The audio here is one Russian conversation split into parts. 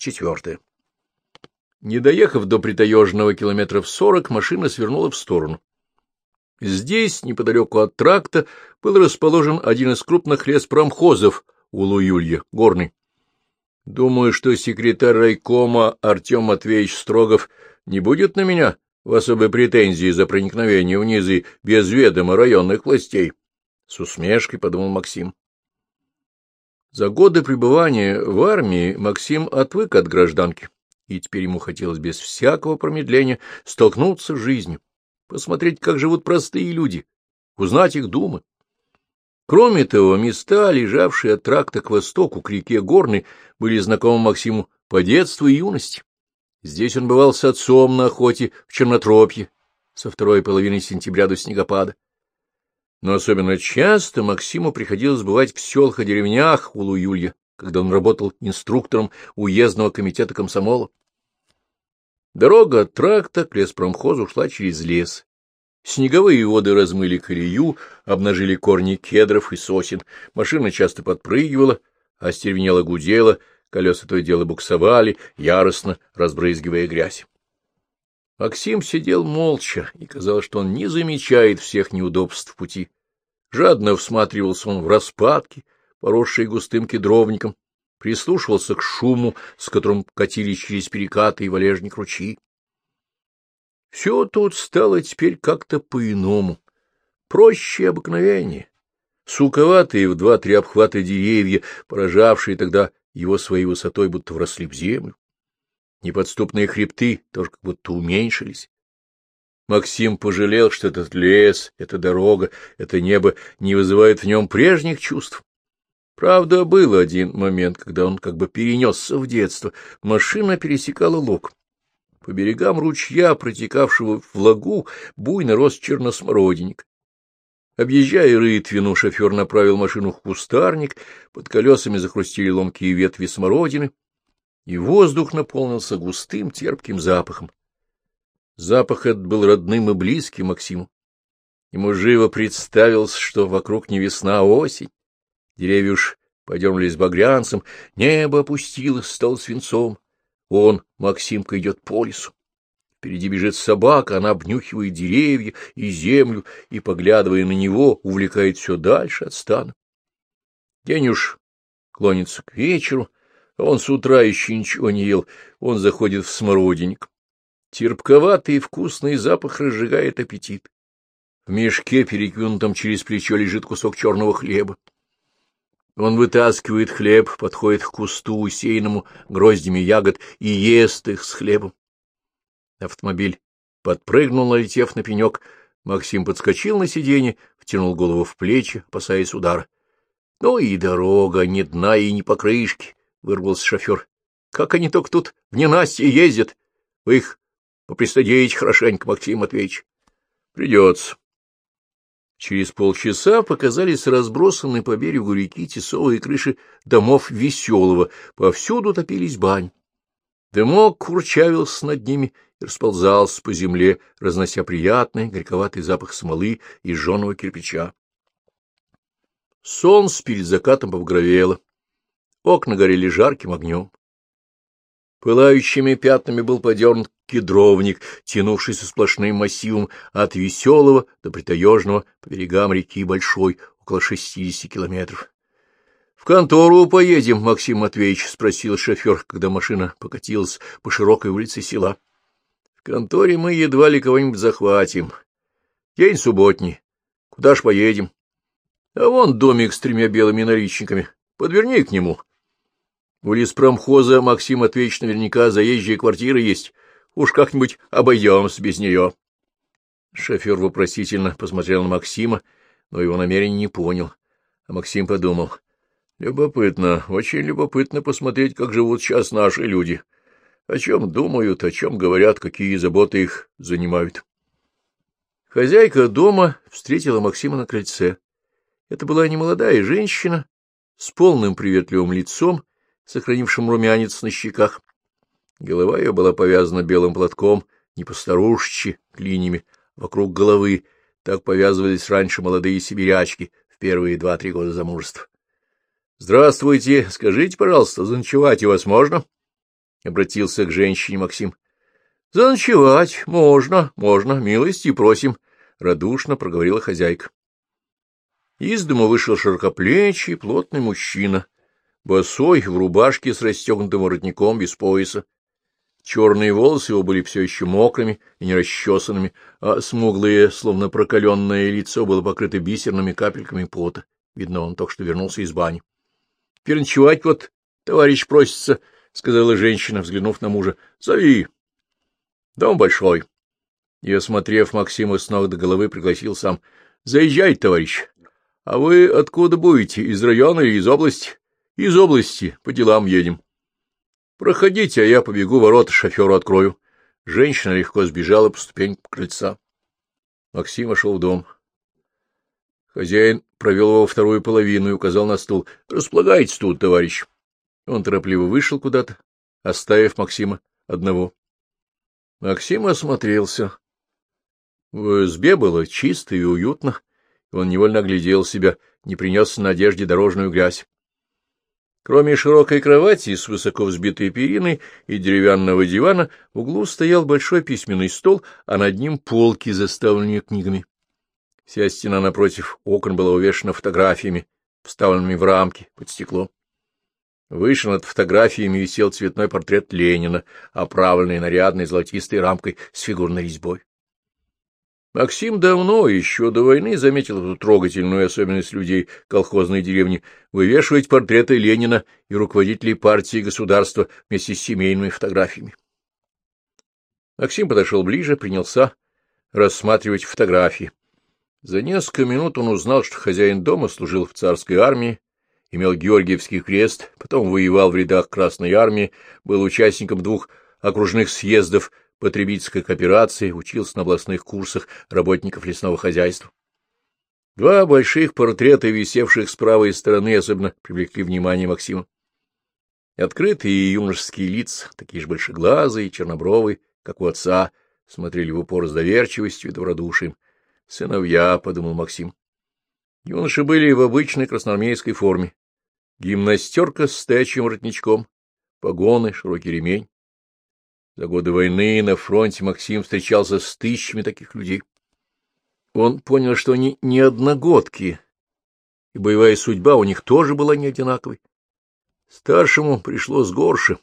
четвертая. Не доехав до притаежного километров сорок, машина свернула в сторону. Здесь, неподалеку от тракта, был расположен один из крупных леспромхозов Улу-Юлья, горный. Думаю, что секретарь райкома Артем Матвеевич Строгов не будет на меня в особой претензии за проникновение в низы без ведома районных властей. С усмешкой подумал Максим. За годы пребывания в армии Максим отвык от гражданки и теперь ему хотелось без всякого промедления столкнуться с жизнью, посмотреть, как живут простые люди, узнать их думы. Кроме того, места, лежавшие от тракта к востоку, к реке Горной, были знакомы Максиму по детству и юности. Здесь он бывал с отцом на охоте в Чернотропье со второй половины сентября до снегопада. Но особенно часто Максиму приходилось бывать в селах и деревнях Улу-Юлья, когда он работал инструктором уездного комитета комсомола. Дорога от тракта к леспромхозу шла через лес. Снеговые воды размыли колею, обнажили корни кедров и сосен. Машина часто подпрыгивала, а стервенела гудела, колеса то и дело буксовали, яростно разбрызгивая грязь. Максим сидел молча, и казалось, что он не замечает всех неудобств пути. Жадно всматривался он в распадки, поросшие густым кедровником, прислушивался к шуму, с которым катились через перекаты и валежник ручьи. Все тут стало теперь как-то по-иному, проще обыкновение. Суковатые в два-три обхвата деревья, поражавшие тогда его своей высотой, будто вросли в землю. Неподступные хребты тоже как будто уменьшились. Максим пожалел, что этот лес, эта дорога, это небо не вызывают в нем прежних чувств. Правда, был один момент, когда он как бы перенесся в детство. Машина пересекала лог. По берегам ручья, протекавшего в лагу, буйно рос черносмородинник. Объезжая рытвину, шофер направил машину в кустарник, под колесами захрустили ломкие ветви смородины, и воздух наполнился густым терпким запахом. Запах этот был родным и близким Максиму. Ему живо представилось, что вокруг не весна, а осень. Деревья уж подернулись багрянцем, небо опустилось, стало свинцом. Он, Максимка, идет по лесу. Впереди бежит собака, она обнюхивает деревья и землю, и, поглядывая на него, увлекает все дальше от стана. День уж клонится к вечеру, он с утра еще ничего не ел, он заходит в смородинник. Терпковатый и вкусный запах разжигает аппетит. В мешке, перекинутом через плечо, лежит кусок черного хлеба. Он вытаскивает хлеб, подходит к кусту, усеянному гроздями ягод, и ест их с хлебом. Автомобиль подпрыгнул, налетев на пенек. Максим подскочил на сиденье, втянул голову в плечи, опасаясь удара. — Ну и дорога, ни дна и ни покрышки, — вырвался шофер. — Как они только тут в ненастье ездят? Вы их попристадеете хорошенько, Максим Матвеевич. — Придется. Через полчаса показались разбросанные по берегу реки тесовые крыши домов Веселого, повсюду топились бань. Дымок курчавился над ними и расползался по земле, разнося приятный горьковатый запах смолы и жженого кирпича. Солнце перед закатом повгровело, окна горели жарким огнем. Пылающими пятнами был подернут кедровник, тянувшийся сплошным массивом от Веселого до Притаежного по берегам реки Большой, около шестидесяти километров. — В контору поедем, Максим Матвеевич? — спросил шофер, когда машина покатилась по широкой улице села. — В конторе мы едва ли кого-нибудь захватим. День субботний. Куда ж поедем? — А вон домик с тремя белыми наличниками. Подверни к нему. — у леспромхоза Максим Матвеевич наверняка заезжая квартира есть. Уж как-нибудь обойдемся без нее. Шофер вопросительно посмотрел на Максима, но его намерение не понял. А Максим подумал. Любопытно, очень любопытно посмотреть, как живут сейчас наши люди. О чем думают, о чем говорят, какие заботы их занимают. Хозяйка дома встретила Максима на крыльце. Это была немолодая женщина с полным приветливым лицом сохранившим румянец на щеках. Голова ее была повязана белым платком, не по-старушечи, клинями, вокруг головы. Так повязывались раньше молодые сибирячки в первые два-три года замужества. — Здравствуйте, скажите, пожалуйста, заночевать у вас можно? — обратился к женщине Максим. — Заночевать можно, можно, милости просим, — радушно проговорила хозяйка. Из дома вышел широкоплечий, плотный мужчина, босой, в рубашке с расстегнутым воротником, без пояса. Черные волосы его были все еще мокрыми и нерасчесанными, а смуглое, словно прокаленное лицо было покрыто бисерными капельками пота. Видно, он только что вернулся из бани. — Переночевать вот, товарищ просится, — сказала женщина, взглянув на мужа. — Зови. Дом большой. И, осмотрев Максима с ног до головы, пригласил сам. — Заезжай, товарищ. — А вы откуда будете? Из района или из области? — Из области. По делам едем. — Проходите, а я побегу ворота шоферу открою. Женщина легко сбежала по ступенькам крыльца. Максим вошел в дом. Хозяин провел его вторую половину и указал на стул. — Располагайтесь тут, товарищ. Он торопливо вышел куда-то, оставив Максима одного. Максим осмотрелся. В избе было чисто и уютно, он невольно оглядел себя, не принес на одежде дорожную грязь. Кроме широкой кровати с высоко взбитой периной и деревянного дивана, в углу стоял большой письменный стол, а над ним полки, заставленные книгами. Вся стена напротив окон была увешана фотографиями, вставленными в рамки под стекло. Выше над фотографиями висел цветной портрет Ленина, оправленный нарядной золотистой рамкой с фигурной резьбой. Максим давно, еще до войны, заметил эту трогательную особенность людей колхозной деревни — вывешивать портреты Ленина и руководителей партии и государства вместе с семейными фотографиями. Максим подошел ближе, принялся рассматривать фотографии. За несколько минут он узнал, что хозяин дома служил в царской армии, имел Георгиевский крест, потом воевал в рядах Красной Армии, был участником двух окружных съездов потребительской кооперации, учился на областных курсах работников лесного хозяйства. Два больших портрета, висевших с правой стороны, особенно привлекли внимание Максима. Открытые юношеские лица, такие же большеглазые, чернобровые, как у отца, смотрели в упор с доверчивостью и добродушием. «Сыновья», — подумал Максим. Юноши были в обычной красноармейской форме, гимнастерка с стоячим воротничком, погоны, широкий ремень. За годы войны на фронте Максим встречался с тысячами таких людей. Он понял, что они не одногодки, и боевая судьба у них тоже была не одинаковой. Старшему пришлось горше,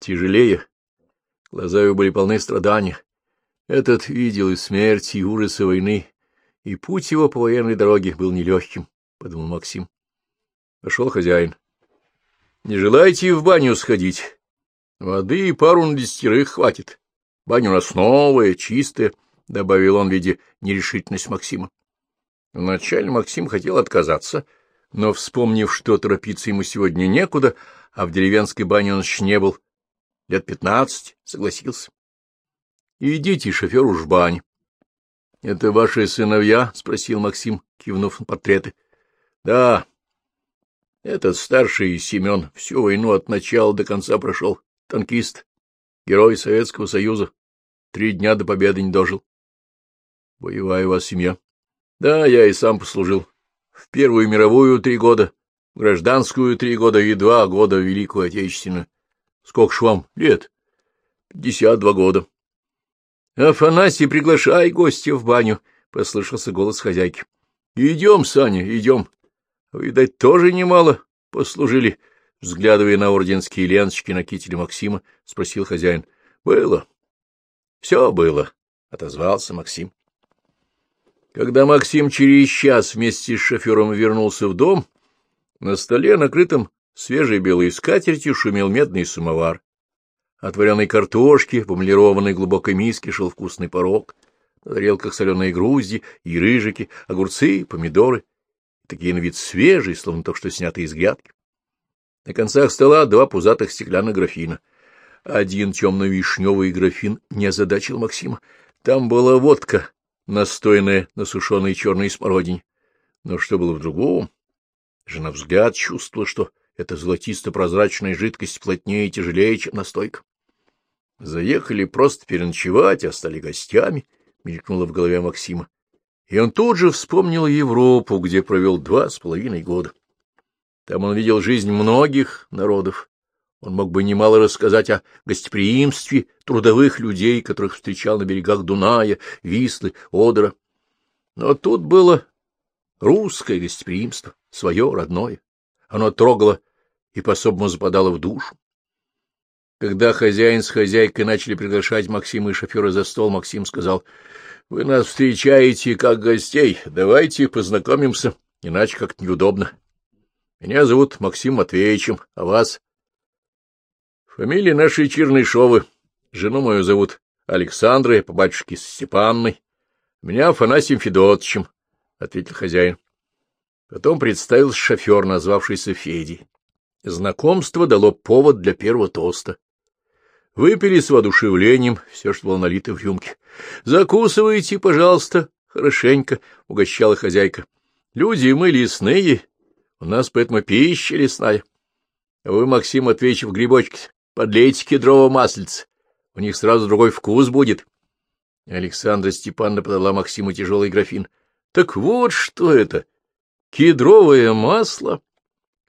тяжелее. Глаза его были полны страдания. Этот видел и смерть, и ужасы войны, и путь его по военной дороге был нелегким, — подумал Максим. Пошел хозяин. — Не желаете в баню сходить? Воды и пару на десятерых хватит. Баня у нас новая, чистая, — добавил он, видя нерешительность Максима. Вначале Максим хотел отказаться, но, вспомнив, что торопиться ему сегодня некуда, а в деревенской бане он еще не был, лет пятнадцать, согласился. — Идите, шофер, уж в бань. — Это ваши сыновья? — спросил Максим, кивнув на портреты. — Да, этот старший Семен всю войну от начала до конца прошел. Танкист, герой Советского Союза. Три дня до победы не дожил. Боевая у вас семья. Да, я и сам послужил. В Первую мировую три года, в гражданскую три года и два года в Великую Отечественную. Сколько ж вам лет? Пятьдесят два года. — Афанасий, приглашай гостя в баню, — послышался голос хозяйки. — Идем, Саня, идем. Видать, тоже немало послужили. Взглядывая на орденские ленточки на кителе Максима, спросил хозяин. — Было. — Все было, — отозвался Максим. Когда Максим через час вместе с шофером вернулся в дом, на столе, накрытом свежей белой скатертью, шумел медный самовар. От вареной картошки в эмалированной глубокой миске шел вкусный порог, на тарелках соленые грузди и рыжики, огурцы, помидоры такие на вид свежие, словно только что снятые из грядки. На концах стола два пузатых стеклянных графина. Один темно-вишневый графин не озадачил Максима. Там была водка, настойная на сушеной черной смородине. Но что было в другом? Жена взгляд чувствовала, что эта золотисто-прозрачная жидкость плотнее и тяжелее, чем настойка. Заехали просто переночевать, а стали гостями, — мелькнуло в голове Максима и он тут же вспомнил Европу, где провел два с половиной года. Там он видел жизнь многих народов, Он мог бы немало рассказать о гостеприимстве трудовых людей, которых встречал на берегах Дуная, Вислы, Одера. Но тут было русское гостеприимство, свое, родное. Оно трогало и по-особому западало в душу. Когда хозяин с хозяйкой начали приглашать Максима и шофера за стол, Максим сказал, — Вы нас встречаете как гостей, давайте познакомимся, иначе как-то неудобно. Меня зовут Максим Матвеевичем, а вас? Фамилия нашей Чернышовы. Жену мою зовут Александрой, по батюшке Степанной. Меня Афанасием Федотовичем, — ответил хозяин. Потом представился шофер, назвавшийся Федей. Знакомство дало повод для первого тоста. Выпили с воодушевлением все, что было налито в рюмке. — Закусывайте, пожалуйста, хорошенько, — угощала хозяйка. — Люди мы лесные, у нас поэтому пища лесная. А вы, Максим Матвеевич, в грибочке подлейте кедрового маслица. У них сразу другой вкус будет. Александра Степановна подала Максиму тяжелый графин. — Так вот что это! Кедровое масло!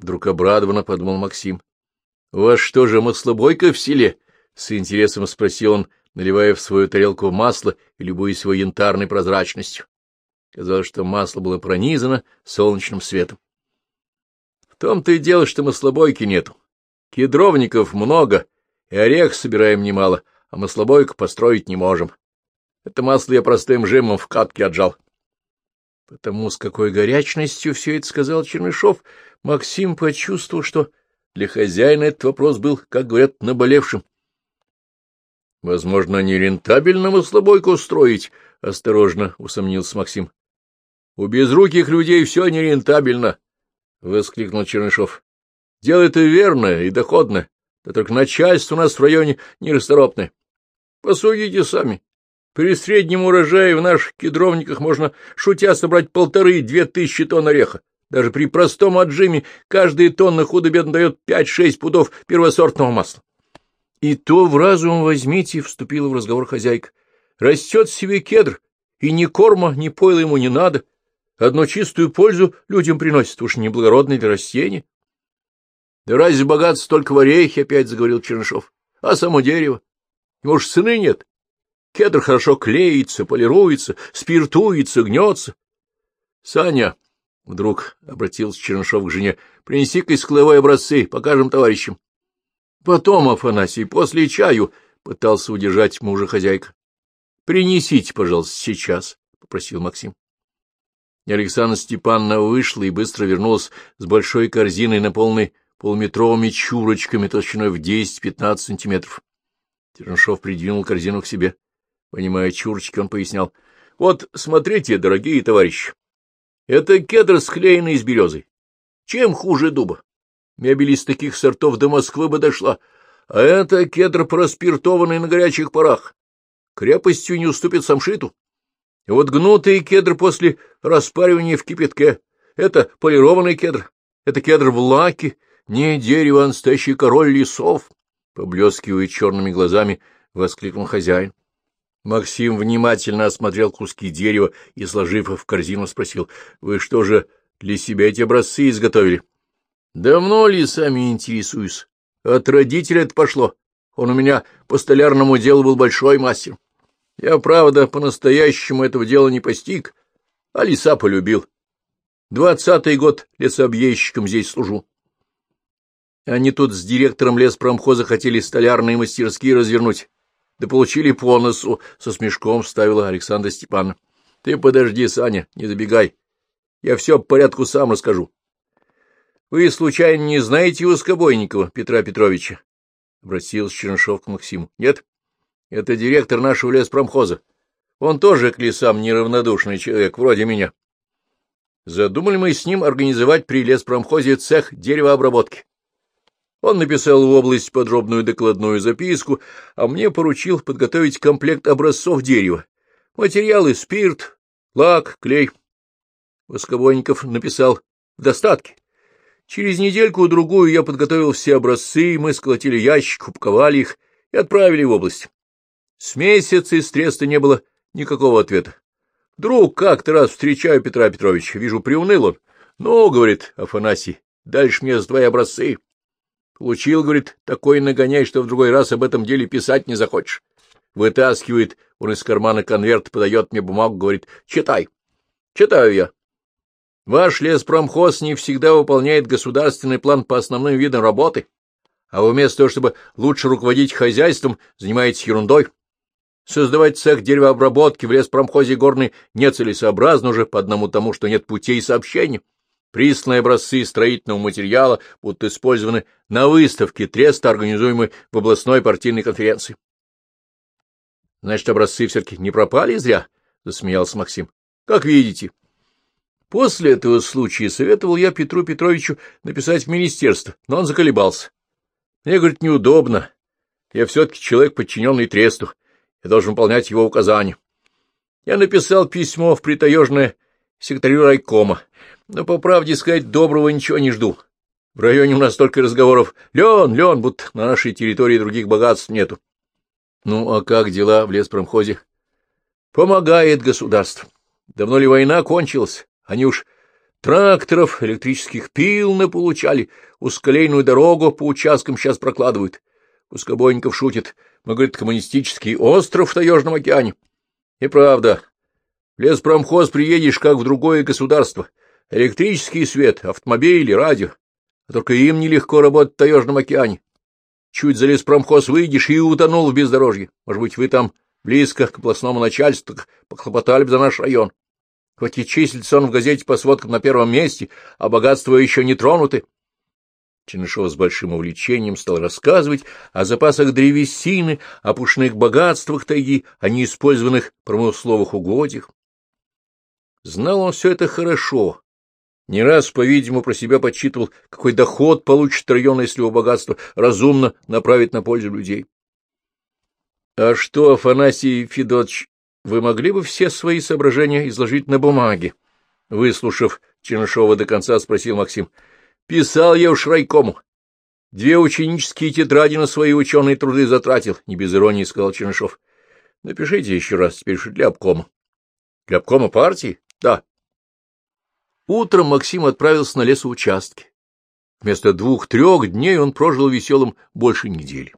Вдруг обрадованно подумал Максим. — У вас что же, маслобойка в селе? — с интересом спросил он, наливая в свою тарелку масло и любуясь его янтарной прозрачностью. Казалось, что масло было пронизано солнечным светом. — том-то и дело, что маслобойки нету. Кедровников много, и орех собираем немало, а маслобойку построить не можем. Это масло я простым жимом в катке отжал. Потому с какой горячностью все это сказал Чернышов, Максим почувствовал, что для хозяина этот вопрос был, как говорят, наболевшим. — Возможно, нерентабельно маслобойку строить, — осторожно усомнился Максим. — У безруких людей все нерентабельно, — воскликнул Чернышов. — Дело это верное и доходное, да только начальство у нас в районе нерасторопное. Посудите сами. При среднем урожае в наших кедровниках можно, шутя, собрать полторы-две тысячи тонн ореха. Даже при простом отжиме каждая тонна худо-бедно дает пять-шесть пудов первосортного масла. И то в разум возьмите, — вступила в разговор хозяйка. Растет себе кедр, и ни корма, ни пойла ему не надо. Одну чистую пользу людям приносит, уж неблагородное для растения. — Да разве богатство только в орехе, — опять заговорил Чернышов, — а само дерево? Ему ж цены нет. Кедр хорошо клеится, полируется, спиртуется, гнется. — Саня, — вдруг обратился Чернышов к жене, — принеси-ка из образцы, покажем товарищам. — Потом, Афанасий, после чаю, — пытался удержать мужа хозяйка. — Принесите, пожалуйста, сейчас, — попросил Максим. Александра Степановна вышла и быстро вернулась с большой корзиной, наполненной полуметровыми чурочками толщиной в 10-15 сантиметров. Чернышов придвинул корзину к себе. Понимая чурочки, он пояснял. — Вот, смотрите, дорогие товарищи, это кедр, склеенный из березы. Чем хуже дуба? Мебель из таких сортов до Москвы бы дошла, а это кедр проспиртованный на горячих парах. Крепостью не уступит самшиту. Вот гнутый кедр после распаривания в кипятке — это полированный кедр, это кедр в лаке, не дерево, а настоящий король лесов. Поблескивая черными глазами, воскликнул хозяин. Максим внимательно осмотрел куски дерева и, сложив их в корзину, спросил, — Вы что же для себя эти образцы изготовили? — Давно ли сами интересуюсь? От родителя это пошло. Он у меня по столярному делу был большой мастер. Я, правда, по-настоящему этого дела не постиг, а леса полюбил. Двадцатый год лесообъездчиком здесь служу. Они тут с директором леспромхоза хотели столярные мастерские развернуть да получили по носу, — со смешком вставила Александра Степановна. — Ты подожди, Саня, не забегай. Я все по порядку сам расскажу. — Вы, случайно, не знаете Ускобойникова Петра Петровича? — обратился Чернышов к Максиму. — Нет? Это директор нашего леспромхоза. Он тоже к лесам неравнодушный человек, вроде меня. Задумали мы с ним организовать при леспромхозе цех деревообработки. Он написал в область подробную докладную записку, а мне поручил подготовить комплект образцов дерева. Материалы — спирт, лак, клей. Воскобойников написал в достатке. Через недельку-другую я подготовил все образцы, мы сколотили ящик, упаковали их и отправили в область. С месяца из треста не было никакого ответа. Вдруг как-то раз встречаю Петра Петровича, вижу, приуныл он. Ну, — говорит Афанасий, — дальше мне с твои образцы. Получил, говорит, такой нагоняй, что в другой раз об этом деле писать не захочешь. Вытаскивает он из кармана конверт, подает мне бумагу, говорит, читай. Читаю я. Ваш леспромхоз не всегда выполняет государственный план по основным видам работы, а вместо того, чтобы лучше руководить хозяйством, занимаетесь ерундой. Создавать цех деревообработки в леспромхозе горный нецелесообразно уже по одному тому, что нет путей и сообщений. Присланные образцы строительного материала будут использованы на выставке Треста, организуемой в областной партийной конференции. — Значит, образцы все-таки не пропали зря? — засмеялся Максим. — Как видите. После этого случая советовал я Петру Петровичу написать в министерство, но он заколебался. Мне, говорит, неудобно. Я все-таки человек, подчиненный Тресту. Я должен выполнять его указания. Я написал письмо в притаежное секретарю райкома, но, по правде сказать, доброго ничего не жду. В районе у нас только разговоров «Лен, Лен», будто на нашей территории других богатств нету. Ну, а как дела в леспромхозе? Помогает государство. Давно ли война кончилась? Они уж тракторов, электрических пил наполучали, ускалейную дорогу по участкам сейчас прокладывают. Пускобойников шутит. Мы, говорит, коммунистический остров в Таежном океане. И правда, в леспромхоз приедешь, как в другое государство. Электрический свет, автомобили, радио. А только им нелегко работать в Таежном океане. Чуть за леспромхоз выйдешь и утонул в бездорожье. Может быть, вы там близко к областному начальству похлопотали бы за наш район. Хоть и числится он в газете по сводкам на первом месте, а богатства еще не тронуты. Чернышов с большим увлечением стал рассказывать о запасах древесины, о пушных богатствах тайги, о неиспользованных промысловых угодьях. Знал он все это хорошо, не раз, по-видимому, про себя подсчитывал, какой доход получит район, если его богатство разумно направить на пользу людей. — А что, Афанасий Федотович, вы могли бы все свои соображения изложить на бумаге? Выслушав Чернышова до конца, спросил Максим. — Писал я уж райкому. Две ученические тетради на свои ученые труды затратил, — не без иронии сказал Чернышов. — Напишите еще раз, теперь для обкома. — Для обкома партии? — Да. Утром Максим отправился на лесоучастки. Вместо двух-трех дней он прожил веселым больше недели.